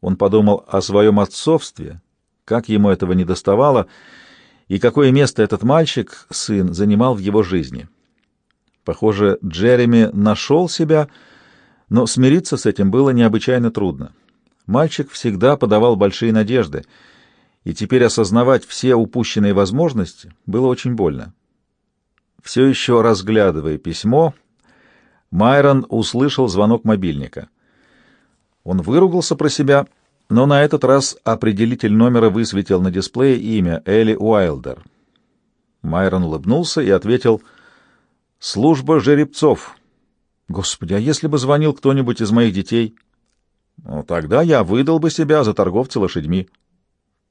Он подумал о своем отцовстве, как ему этого не доставало, и какое место этот мальчик, сын, занимал в его жизни. Похоже, Джереми нашел себя, но смириться с этим было необычайно трудно. Мальчик всегда подавал большие надежды, и теперь осознавать все упущенные возможности было очень больно. Все еще разглядывая письмо, Майрон услышал звонок мобильника. Он выругался про себя, но на этот раз определитель номера высветил на дисплее имя Элли Уайлдер. Майрон улыбнулся и ответил «Служба жеребцов». «Господи, а если бы звонил кто-нибудь из моих детей?» «Ну, тогда я выдал бы себя за торговца лошадьми».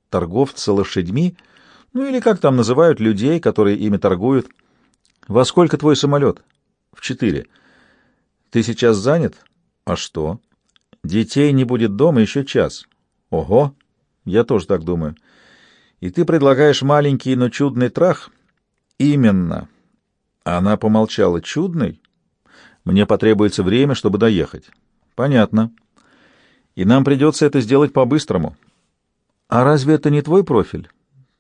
«Торговца лошадьми? Ну, или как там называют людей, которые ими торгуют?» «Во сколько твой самолет?» «В четыре». «Ты сейчас занят?» «А что?» «Детей не будет дома еще час». «Ого! Я тоже так думаю». «И ты предлагаешь маленький, но чудный трах?» «Именно». Она помолчала. «Чудный?» «Мне потребуется время, чтобы доехать». «Понятно. И нам придется это сделать по-быстрому». «А разве это не твой профиль?»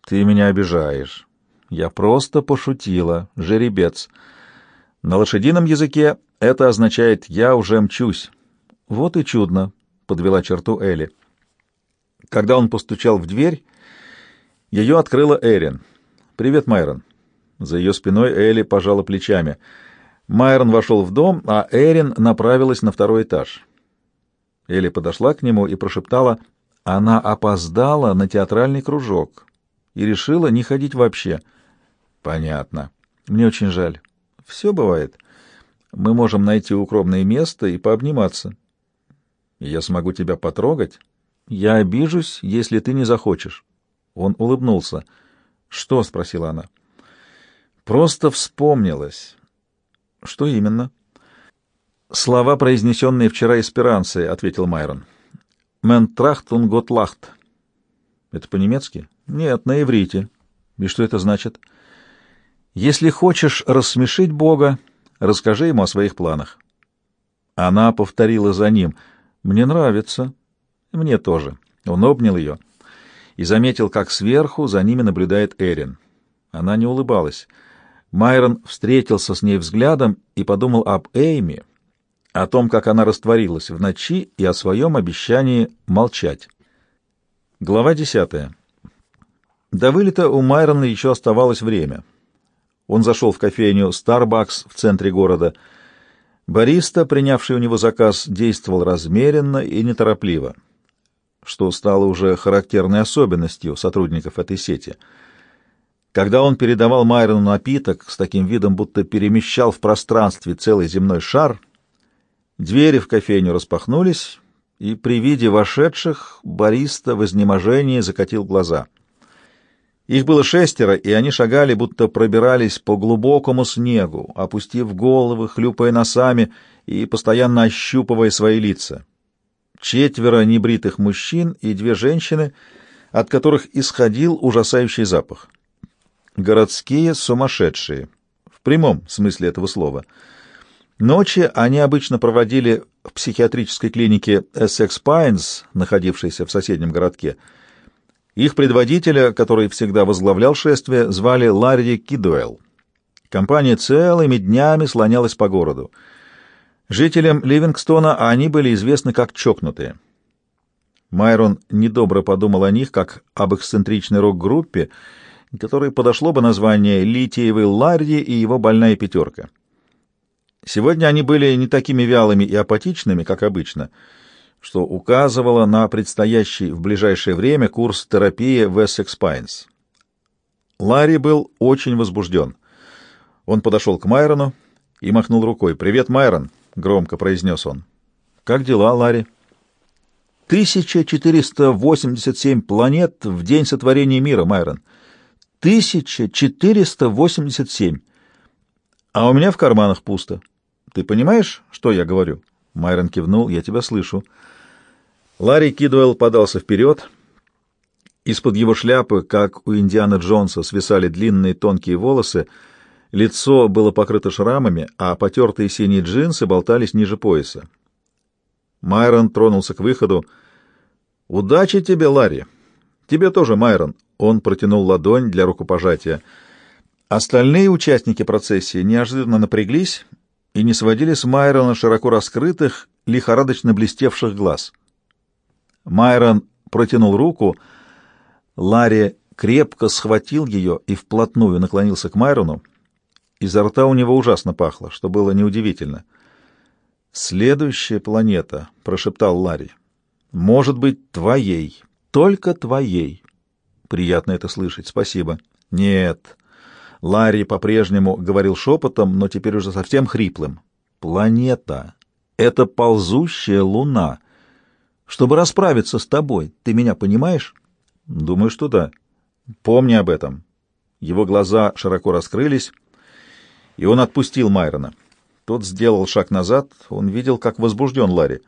«Ты меня обижаешь». Я просто пошутила, жеребец. На лошадином языке это означает «я уже мчусь». Вот и чудно, — подвела черту Элли. Когда он постучал в дверь, ее открыла Эрин. «Привет, Майрон». За ее спиной Элли пожала плечами. Майрон вошел в дом, а Эрин направилась на второй этаж. Элли подошла к нему и прошептала, она опоздала на театральный кружок и решила не ходить вообще — Понятно. Мне очень жаль. Все бывает. Мы можем найти укромное место и пообниматься. Я смогу тебя потрогать. Я обижусь, если ты не захочешь. Он улыбнулся. Что? спросила она. Просто вспомнилось. Что именно? Слова, произнесенные вчера эсперанцей, ответил Майрон. Мен трахтун готлахт. Это по-немецки? Нет, на иврите. И что это значит? — если хочешь рассмешить Бога, расскажи ему о своих планах. Она повторила за ним. «Мне нравится». «Мне тоже». Он обнял ее и заметил, как сверху за ними наблюдает Эрин. Она не улыбалась. Майрон встретился с ней взглядом и подумал об Эйме, о том, как она растворилась в ночи и о своем обещании молчать. Глава десятая. До вылета у Майрона еще оставалось время — он зашел в кофейню Starbucks в центре города. Бариста, принявший у него заказ, действовал размеренно и неторопливо, что стало уже характерной особенностью сотрудников этой сети. Когда он передавал Майрону напиток с таким видом, будто перемещал в пространстве целый земной шар, двери в кофейню распахнулись, и при виде вошедших бариста в изнеможении закатил глаза — их было шестеро, и они шагали, будто пробирались по глубокому снегу, опустив головы, хлюпая носами и постоянно ощупывая свои лица. Четверо небритых мужчин и две женщины, от которых исходил ужасающий запах. Городские сумасшедшие, в прямом смысле этого слова. Ночи они обычно проводили в психиатрической клинике Essex Pines, находившейся в соседнем городке, их предводителя, который всегда возглавлял шествие, звали Ларри Кидуэлл. Компания целыми днями слонялась по городу. Жителям Ливингстона они были известны как чокнутые. Майрон недобро подумал о них, как об эксцентричной рок-группе, которой подошло бы название «Литиевый Ларри и его больная пятерка». Сегодня они были не такими вялыми и апатичными, как обычно — что указывало на предстоящий в ближайшее время курс терапии в Essex Pines. Ларри был очень возбужден. Он подошел к Майрону и махнул рукой. «Привет, Майрон!» — громко произнес он. «Как дела, Ларри?» «1487 планет в день сотворения мира, Майрон. 1487. А у меня в карманах пусто. Ты понимаешь, что я говорю?» Майрон кивнул. «Я тебя слышу». Ларри Кидуэлл подался вперед. Из-под его шляпы, как у Индиана Джонса, свисали длинные тонкие волосы, лицо было покрыто шрамами, а потертые синие джинсы болтались ниже пояса. Майрон тронулся к выходу. «Удачи тебе, Ларри! Тебе тоже, Майрон!» Он протянул ладонь для рукопожатия. Остальные участники процессии неожиданно напряглись и не сводили с Майрона широко раскрытых, лихорадочно блестевших глаз. Майрон протянул руку, Ларри крепко схватил ее и вплотную наклонился к Майрону. Изо рта у него ужасно пахло, что было неудивительно. «Следующая планета», — прошептал Ларри, — «может быть твоей, только твоей». «Приятно это слышать, спасибо». «Нет». Ларри по-прежнему говорил шепотом, но теперь уже совсем хриплым. «Планета. Это ползущая луна. Чтобы расправиться с тобой, ты меня понимаешь?» «Думаю, что да». Помни об этом. Его глаза широко раскрылись, и он отпустил Майрона. Тот сделал шаг назад, он видел, как возбужден Ларри.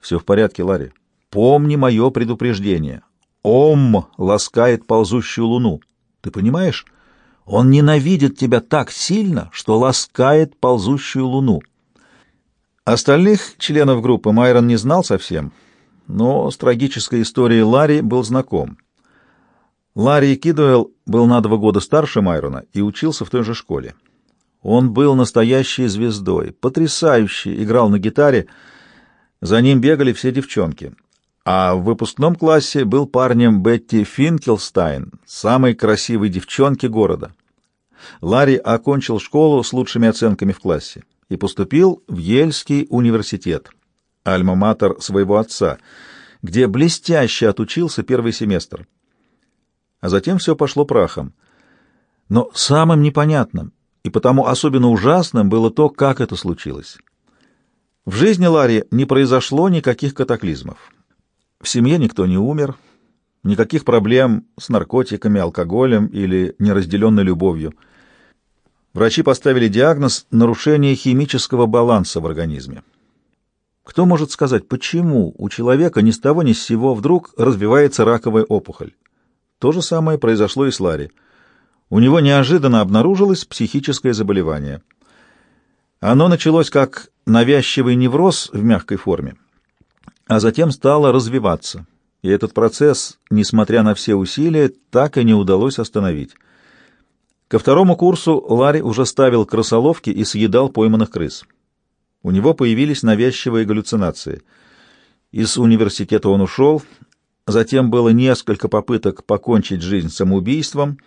«Все в порядке, Ларри. Помни мое предупреждение. Ом ласкает ползущую луну. Ты понимаешь? Он ненавидит тебя так сильно, что ласкает ползущую луну». Остальных членов группы Майрон не знал совсем, но с трагической историей Ларри был знаком. Ларри Кидуэлл был на два года старше Майрона и учился в той же школе. Он был настоящей звездой, потрясающе играл на гитаре, за ним бегали все девчонки. А в выпускном классе был парнем Бетти Финкелстайн, самой красивой девчонки города. Ларри окончил школу с лучшими оценками в классе и поступил в Ельский университет, альма-матер своего отца, где блестяще отучился первый семестр а затем все пошло прахом. Но самым непонятным и потому особенно ужасным было то, как это случилось. В жизни Ларри не произошло никаких катаклизмов. В семье никто не умер, никаких проблем с наркотиками, алкоголем или неразделенной любовью. Врачи поставили диагноз нарушение химического баланса в организме. Кто может сказать, почему у человека ни с того ни с сего вдруг развивается раковая опухоль? То же самое произошло и с Ларри. У него неожиданно обнаружилось психическое заболевание. Оно началось как навязчивый невроз в мягкой форме, а затем стало развиваться. И этот процесс, несмотря на все усилия, так и не удалось остановить. Ко второму курсу Ларри уже ставил крысоловки и съедал пойманных крыс. У него появились навязчивые галлюцинации. Из университета он ушел, Затем было несколько попыток покончить жизнь самоубийством,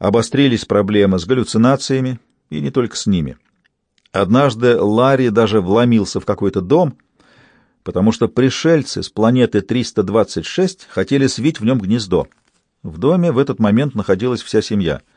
обострились проблемы с галлюцинациями, и не только с ними. Однажды Ларри даже вломился в какой-то дом, потому что пришельцы с планеты 326 хотели свить в нем гнездо. В доме в этот момент находилась вся семья —